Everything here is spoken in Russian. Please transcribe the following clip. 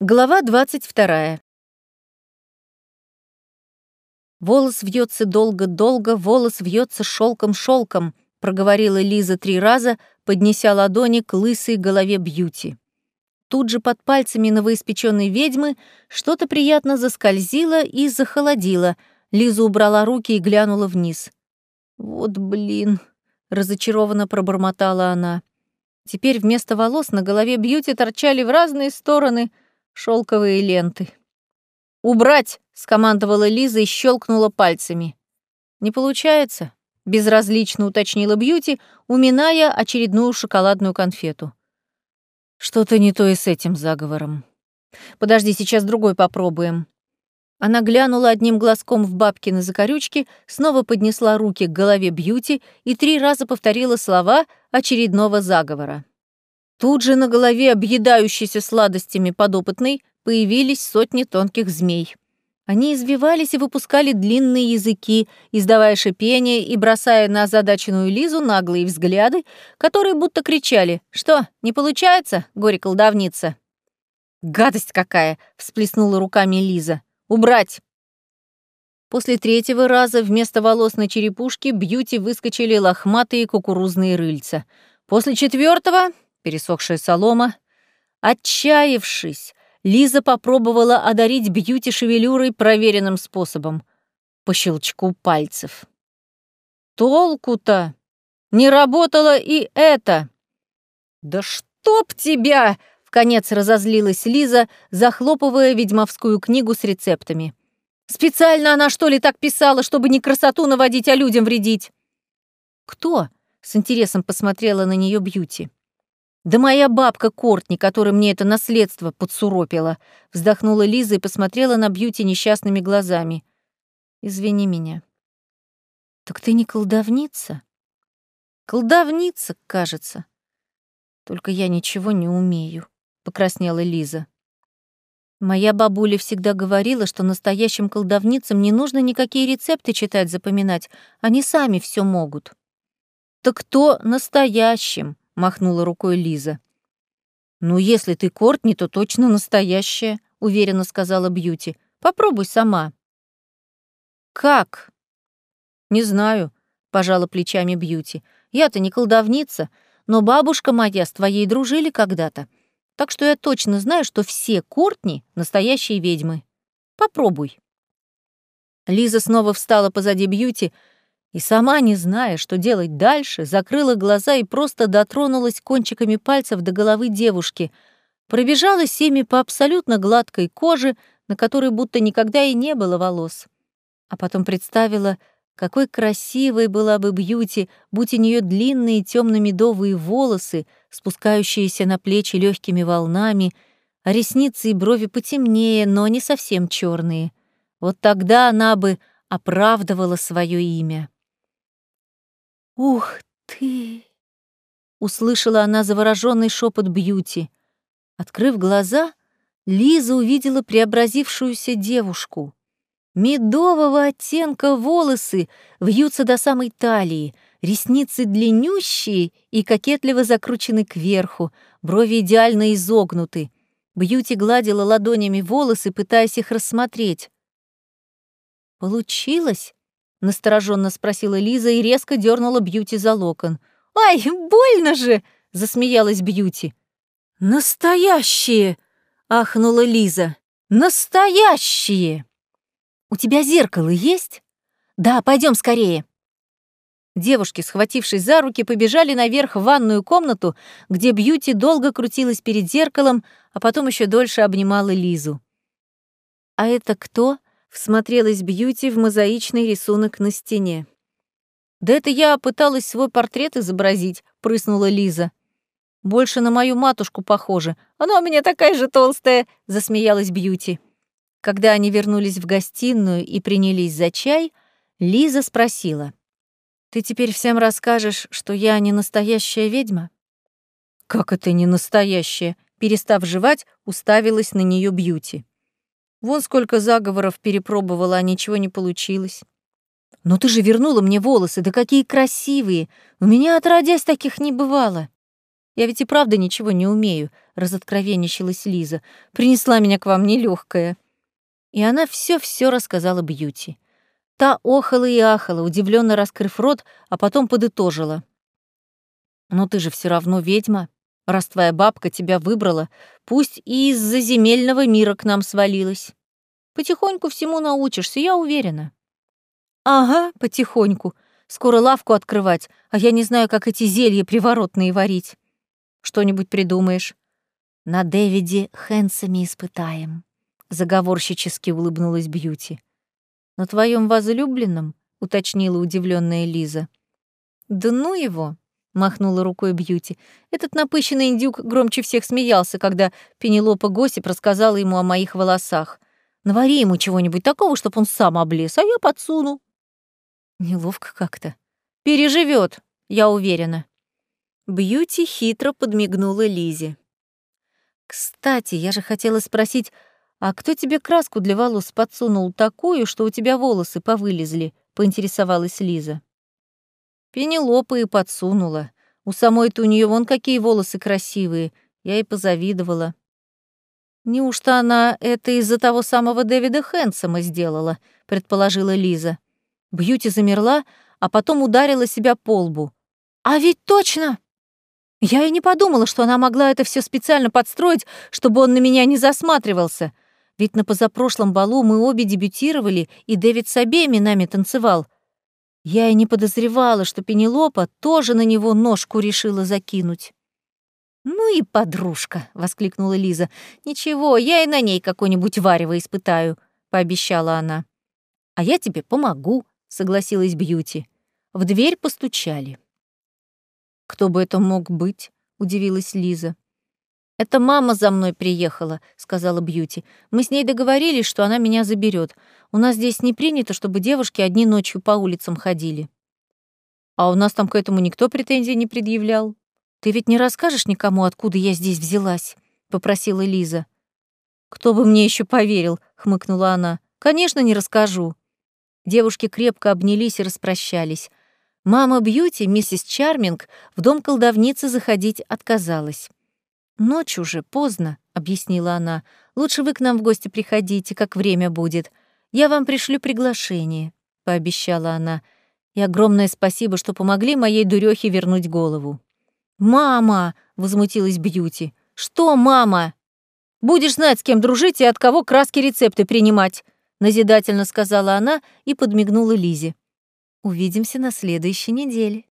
Глава 22. Волос вьется долго-долго, волос вьется шелком-шелком, проговорила Лиза три раза, поднеся ладони к лысой голове Бьюти. Тут же под пальцами новоиспеченной ведьмы что-то приятно заскользило и захолодило. Лиза убрала руки и глянула вниз. «Вот блин», — разочарованно пробормотала она. Теперь вместо волос на голове Бьюти торчали в разные стороны — шелковые ленты. «Убрать!» — скомандовала Лиза и щелкнула пальцами. «Не получается», — безразлично уточнила Бьюти, уминая очередную шоколадную конфету. «Что-то не то и с этим заговором. Подожди, сейчас другой попробуем». Она глянула одним глазком в бабкины закорючки, снова поднесла руки к голове Бьюти и три раза повторила слова очередного заговора. Тут же на голове, объедающейся сладостями подопытной, появились сотни тонких змей. Они извивались и выпускали длинные языки, издавая шипение и бросая на озадаченную Лизу наглые взгляды, которые будто кричали «Что, не получается, горе-колдовница?» «Гадость какая!» — всплеснула руками Лиза. «Убрать!» После третьего раза вместо волос на черепушке Бьюти выскочили лохматые кукурузные рыльца. После четвертого пересохшая солома. Отчаявшись, Лиза попробовала одарить Бьюти шевелюрой проверенным способом — по щелчку пальцев. Толку-то! Не работало и это! «Да чтоб тебя!» — в конец разозлилась Лиза, захлопывая ведьмовскую книгу с рецептами. «Специально она, что ли, так писала, чтобы не красоту наводить, а людям вредить?» «Кто?» — с интересом посмотрела на нее Бьюти. «Да моя бабка Кортни, которая мне это наследство подсуропила», вздохнула Лиза и посмотрела на Бьюти несчастными глазами. «Извини меня». «Так ты не колдовница?» «Колдовница, кажется. Только я ничего не умею», — покраснела Лиза. Моя бабуля всегда говорила, что настоящим колдовницам не нужно никакие рецепты читать, запоминать, они сами все могут. «Так кто настоящим?» Махнула рукой Лиза. «Ну, если ты Кортни, то точно настоящая», — уверенно сказала Бьюти. «Попробуй сама». «Как?» «Не знаю», — пожала плечами Бьюти. «Я-то не колдовница, но бабушка моя с твоей дружили когда-то. Так что я точно знаю, что все Кортни — настоящие ведьмы. Попробуй». Лиза снова встала позади Бьюти, — и сама, не зная, что делать дальше, закрыла глаза и просто дотронулась кончиками пальцев до головы девушки, пробежалась ими по абсолютно гладкой коже, на которой будто никогда и не было волос. А потом представила, какой красивой была бы Бьюти, будь у нее длинные темно-медовые волосы, спускающиеся на плечи легкими волнами, а ресницы и брови потемнее, но не совсем черные. Вот тогда она бы оправдывала свое имя. «Ух ты!» — услышала она завороженный шепот Бьюти. Открыв глаза, Лиза увидела преобразившуюся девушку. Медового оттенка волосы вьются до самой талии, ресницы длиннющие и кокетливо закручены кверху, брови идеально изогнуты. Бьюти гладила ладонями волосы, пытаясь их рассмотреть. «Получилось?» — настороженно спросила Лиза и резко дернула Бьюти за локон. «Ай, больно же!» — засмеялась Бьюти. «Настоящие!» — ахнула Лиза. «Настоящие!» «У тебя зеркало есть?» «Да, пойдем скорее!» Девушки, схватившись за руки, побежали наверх в ванную комнату, где Бьюти долго крутилась перед зеркалом, а потом еще дольше обнимала Лизу. «А это кто?» Всмотрелась Бьюти в мозаичный рисунок на стене. «Да это я пыталась свой портрет изобразить», — прыснула Лиза. «Больше на мою матушку похоже. Она у меня такая же толстая», — засмеялась Бьюти. Когда они вернулись в гостиную и принялись за чай, Лиза спросила. «Ты теперь всем расскажешь, что я не настоящая ведьма?» «Как это не настоящая?» Перестав жевать, уставилась на нее Бьюти. Вон сколько заговоров перепробовала, а ничего не получилось. Но ты же вернула мне волосы, да какие красивые! У меня отродясь таких не бывало. Я ведь и правда ничего не умею», — разоткровенничалась Лиза. «Принесла меня к вам нелегкая. И она все-все рассказала Бьюти. Та охала и ахала, удивленно раскрыв рот, а потом подытожила. «Но ты же все равно ведьма. Раз твоя бабка тебя выбрала, пусть и из-за земельного мира к нам свалилась. Потихоньку всему научишься, я уверена». «Ага, потихоньку. Скоро лавку открывать, а я не знаю, как эти зелья приворотные варить. Что-нибудь придумаешь?» «На Дэвиде Хэнсами испытаем», — заговорщически улыбнулась Бьюти. «На твоем возлюбленном?» — уточнила удивленная Лиза. «Да ну его!» — махнула рукой Бьюти. Этот напыщенный индюк громче всех смеялся, когда Пенелопа Госип рассказала ему о моих волосах. «Навари ему чего-нибудь такого, чтоб он сам облез, а я подсуну». Неловко как-то. Переживет, я уверена. Бьюти хитро подмигнула Лизе. «Кстати, я же хотела спросить, а кто тебе краску для волос подсунул такую, что у тебя волосы повылезли?» — поинтересовалась Лиза. Пенелопа и подсунула. У самой-то у нее вон какие волосы красивые. Я и позавидовала. «Неужто она это из-за того самого Дэвида Хэнсома сделала?» — предположила Лиза. Бьюти замерла, а потом ударила себя по лбу. «А ведь точно!» Я и не подумала, что она могла это все специально подстроить, чтобы он на меня не засматривался. Ведь на позапрошлом балу мы обе дебютировали, и Дэвид с обеими нами танцевал. Я и не подозревала, что Пенелопа тоже на него ножку решила закинуть. «Ну и подружка!» — воскликнула Лиза. «Ничего, я и на ней какое-нибудь варево испытаю», — пообещала она. «А я тебе помогу», — согласилась Бьюти. В дверь постучали. «Кто бы это мог быть?» — удивилась Лиза. «Это мама за мной приехала», — сказала Бьюти. «Мы с ней договорились, что она меня заберет. У нас здесь не принято, чтобы девушки одни ночью по улицам ходили». «А у нас там к этому никто претензий не предъявлял. Ты ведь не расскажешь никому, откуда я здесь взялась?» — попросила Лиза. «Кто бы мне еще поверил?» — хмыкнула она. «Конечно, не расскажу». Девушки крепко обнялись и распрощались. Мама Бьюти, миссис Чарминг, в дом колдовницы заходить отказалась. «Ночь уже, поздно», — объяснила она. «Лучше вы к нам в гости приходите, как время будет. Я вам пришлю приглашение», — пообещала она. «И огромное спасибо, что помогли моей дурёхе вернуть голову». «Мама!» — возмутилась Бьюти. «Что, мама? Будешь знать, с кем дружить и от кого краски рецепты принимать», — назидательно сказала она и подмигнула Лизе. Увидимся на следующей неделе.